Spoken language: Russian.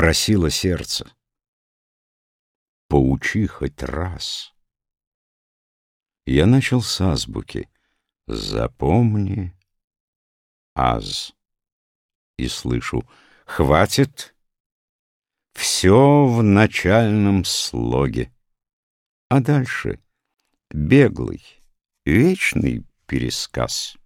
Просило сердце. Поучи хоть раз. Я начал с азбуки. Запомни аз. И слышу, хватит, все в начальном слоге. А дальше беглый, вечный пересказ.